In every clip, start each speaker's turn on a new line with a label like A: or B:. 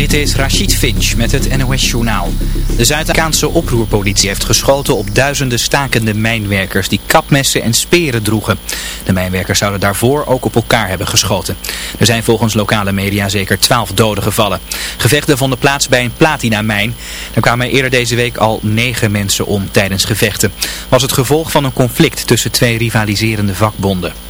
A: Dit is Rachid Finch met het NOS-journaal. De Zuid-Afrikaanse oproerpolitie heeft geschoten op duizenden stakende mijnwerkers die kapmessen en speren droegen. De mijnwerkers zouden daarvoor ook op elkaar hebben geschoten. Er zijn volgens lokale media zeker twaalf doden gevallen. Gevechten vonden plaats bij een platinamijn. Er kwamen eerder deze week al negen mensen om tijdens gevechten. Was het gevolg van een conflict tussen twee rivaliserende vakbonden.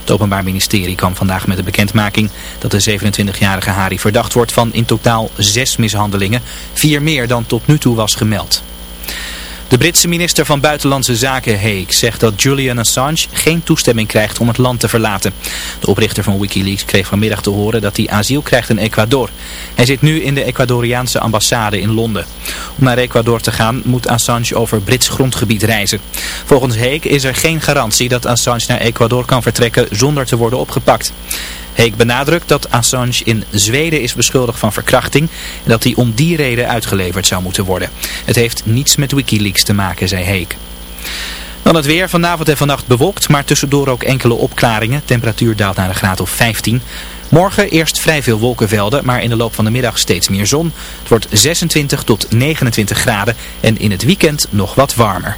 A: Het Openbaar Ministerie kwam vandaag met de bekendmaking dat de 27-jarige Hari verdacht wordt van in totaal zes mishandelingen, vier meer dan tot nu toe was gemeld. De Britse minister van Buitenlandse Zaken Hague zegt dat Julian Assange geen toestemming krijgt om het land te verlaten. De oprichter van Wikileaks kreeg vanmiddag te horen dat hij asiel krijgt in Ecuador. Hij zit nu in de Ecuadoriaanse ambassade in Londen. Om naar Ecuador te gaan moet Assange over Brits grondgebied reizen. Volgens Hague is er geen garantie dat Assange naar Ecuador kan vertrekken zonder te worden opgepakt. Heek benadrukt dat Assange in Zweden is beschuldigd van verkrachting en dat hij om die reden uitgeleverd zou moeten worden. Het heeft niets met Wikileaks te maken, zei Heek. Dan het weer. Vanavond en vannacht bewolkt, maar tussendoor ook enkele opklaringen. Temperatuur daalt naar een graad of 15. Morgen eerst vrij veel wolkenvelden, maar in de loop van de middag steeds meer zon. Het wordt 26 tot 29 graden en in het weekend nog wat warmer.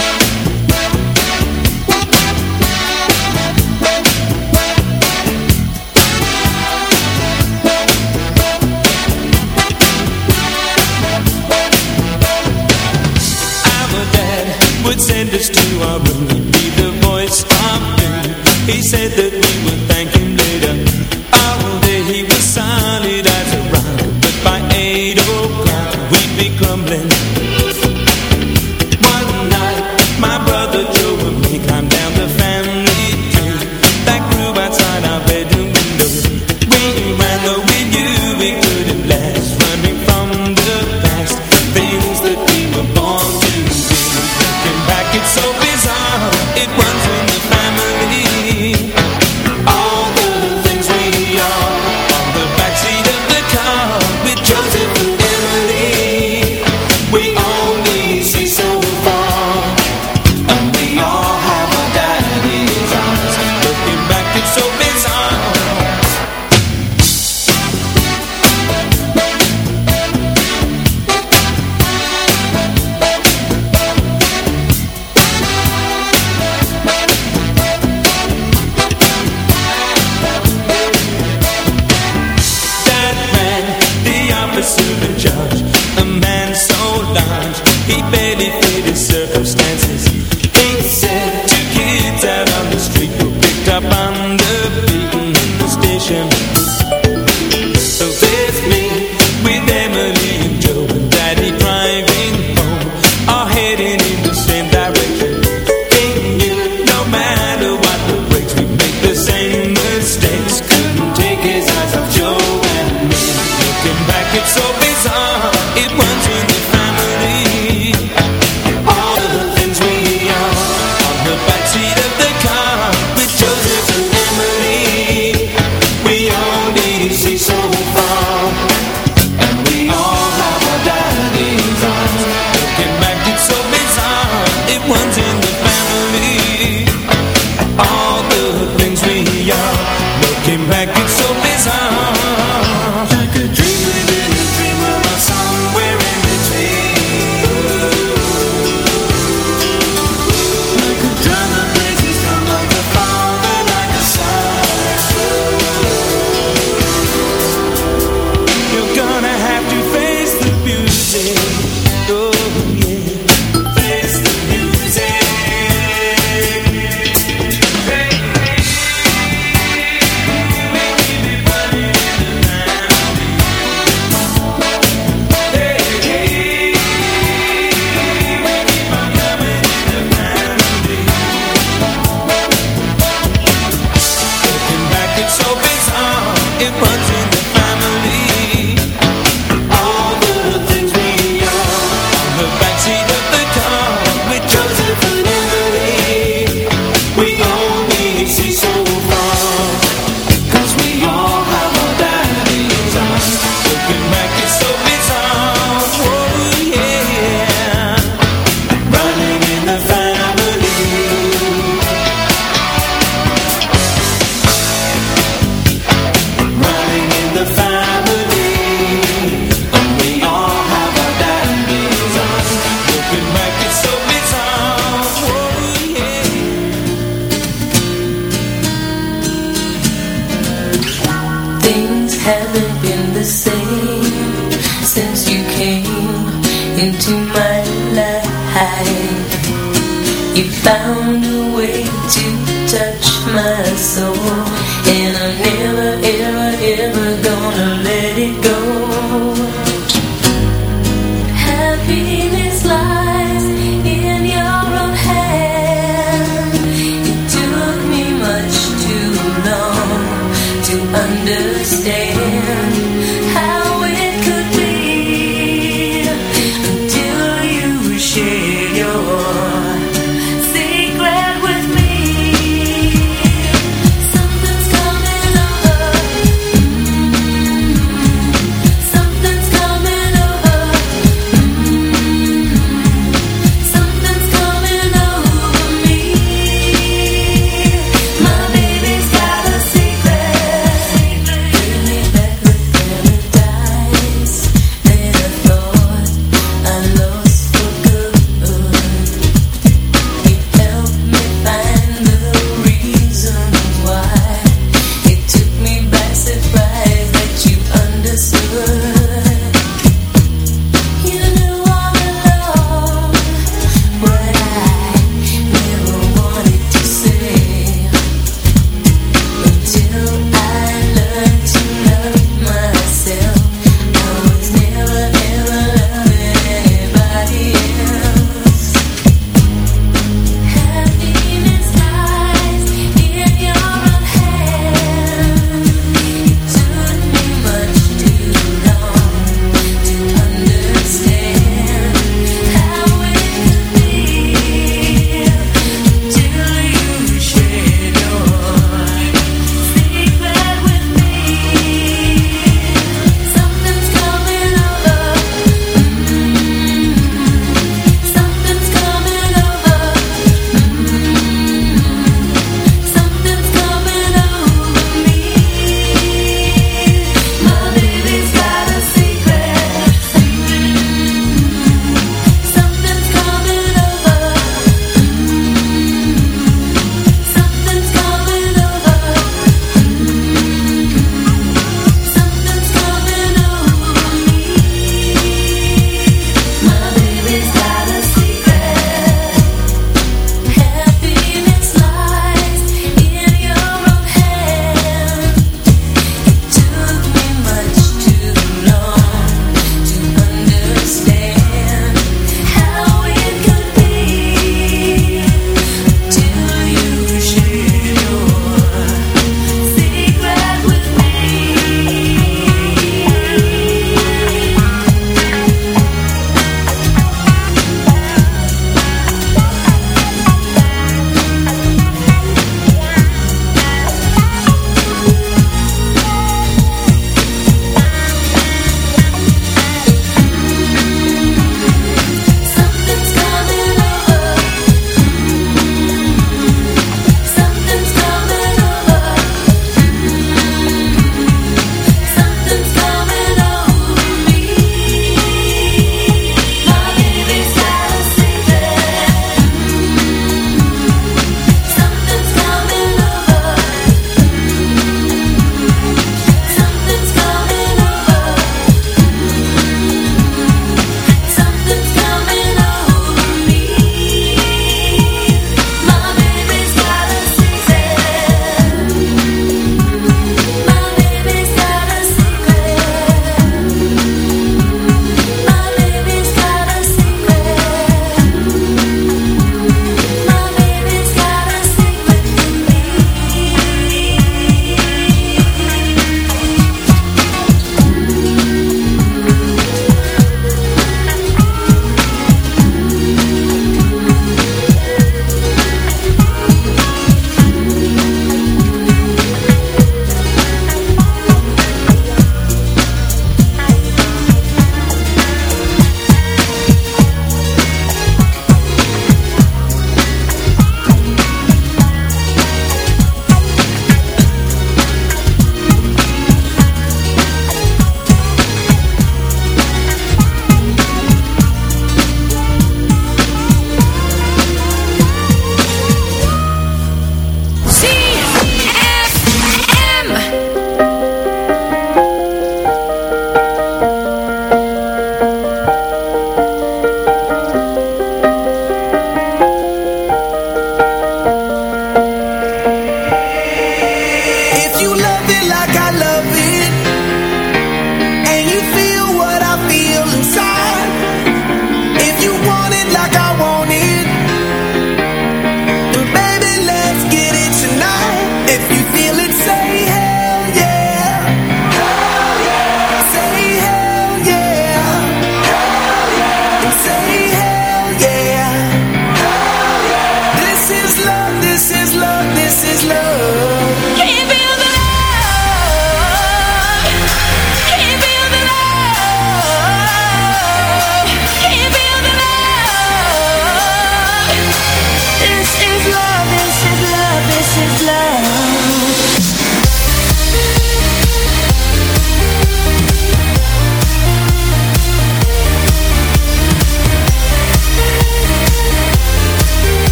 B: Said that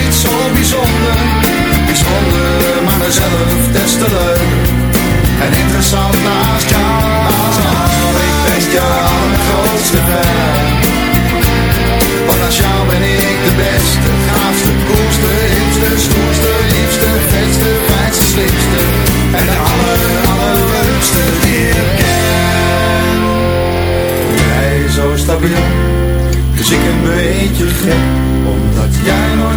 C: Niet zo bijzonder, bijzonder, maar mezelf des te
D: leuk. En interessant naast jou, ik ben jouw grootste fan. Want als jou ben ik de beste, gaafste, koelste, hipste, stoerste, liefste, vetste, fijnste, slimste. En de aller, allerleukste die ik ken. Jij zo stabiel, dus ik een beetje gek.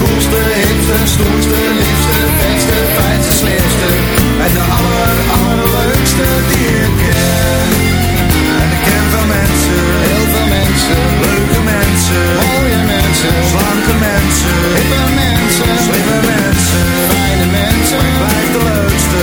D: koelste, hipste, stoerste, liefste, beste, fijnste, slimste. En de aller, allerleukste die ik ken. En ik ken veel mensen, heel veel mensen, leuke mensen, mooie mensen, slanke mensen, hippe mensen, slimme mensen, fijne mensen. Ik blijf de leukste,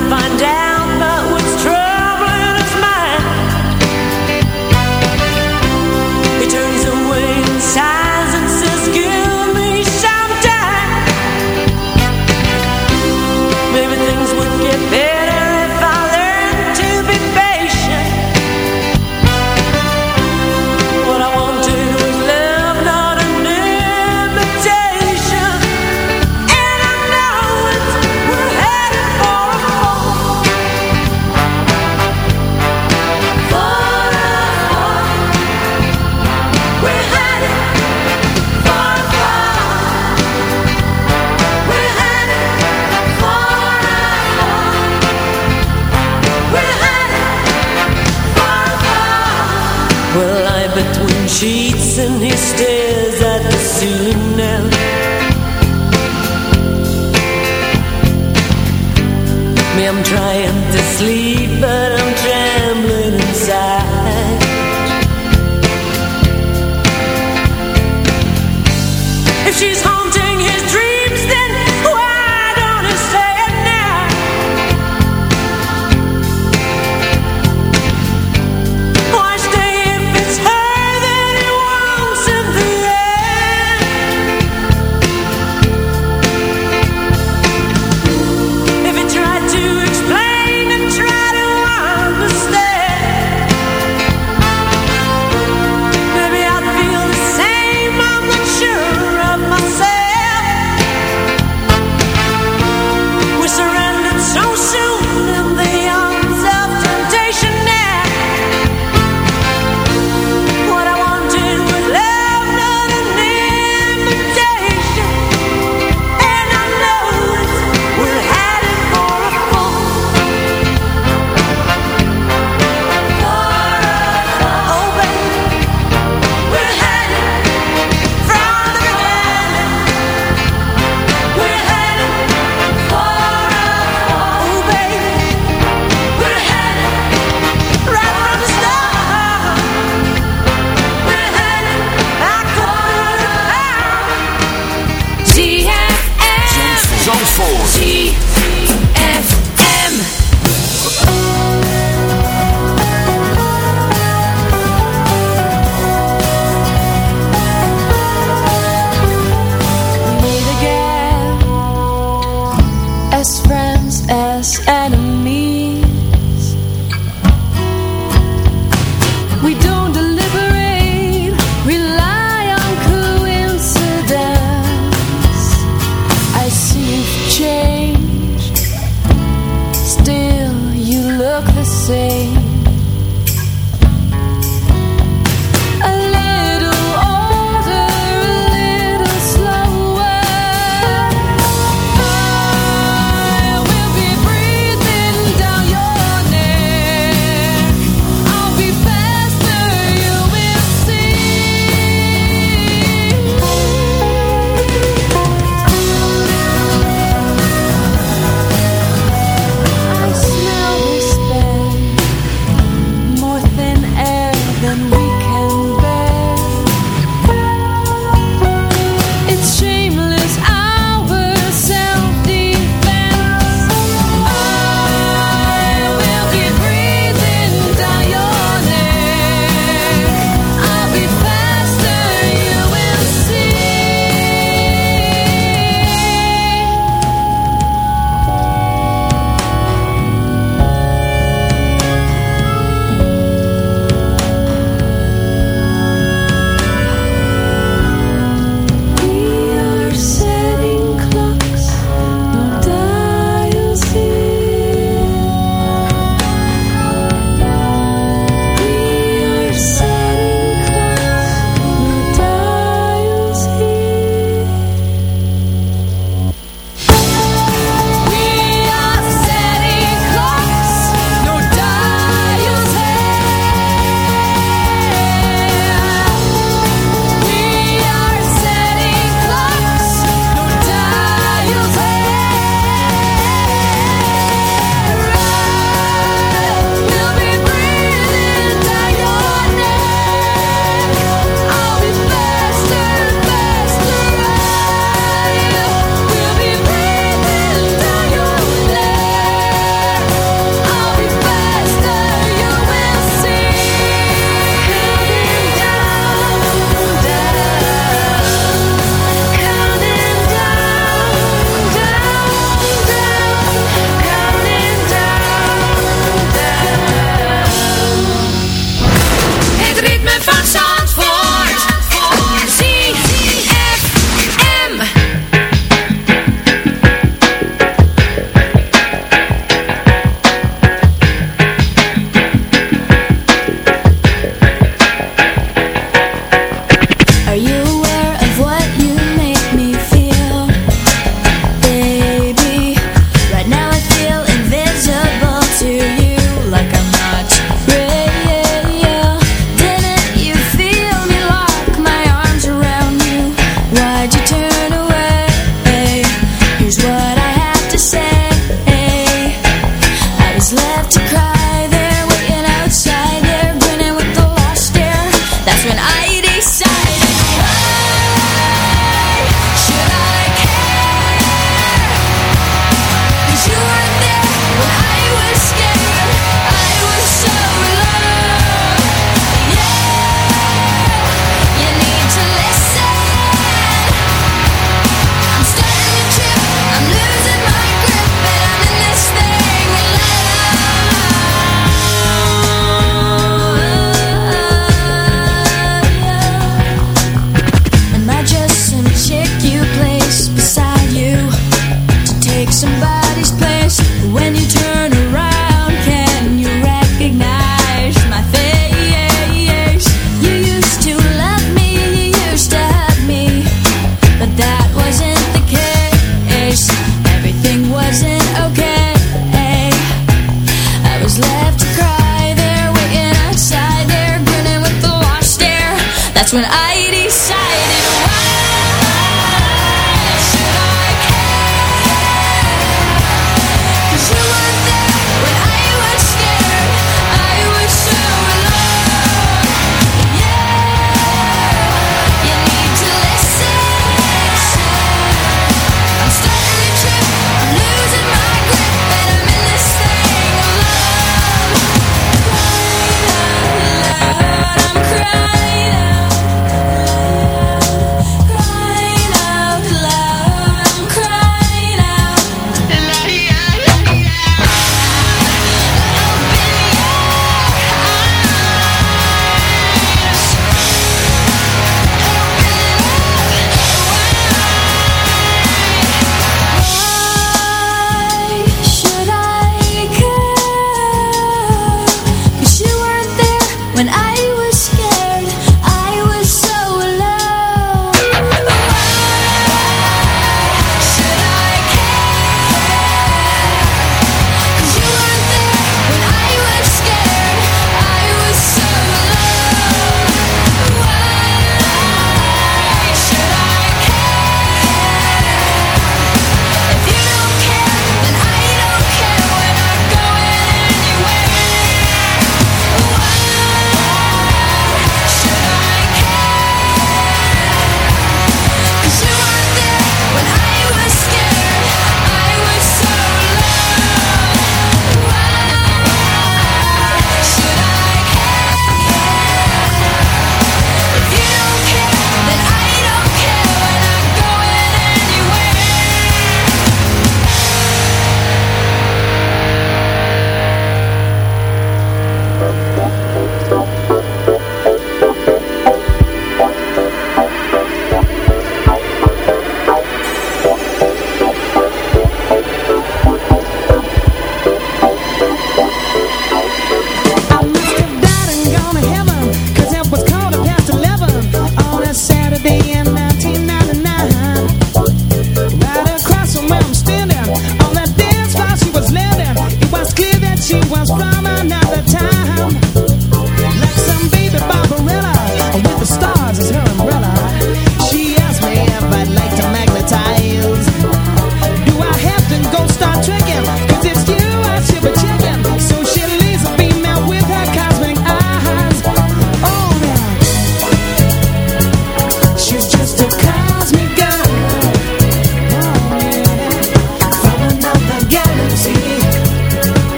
E: when I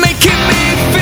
B: making me feel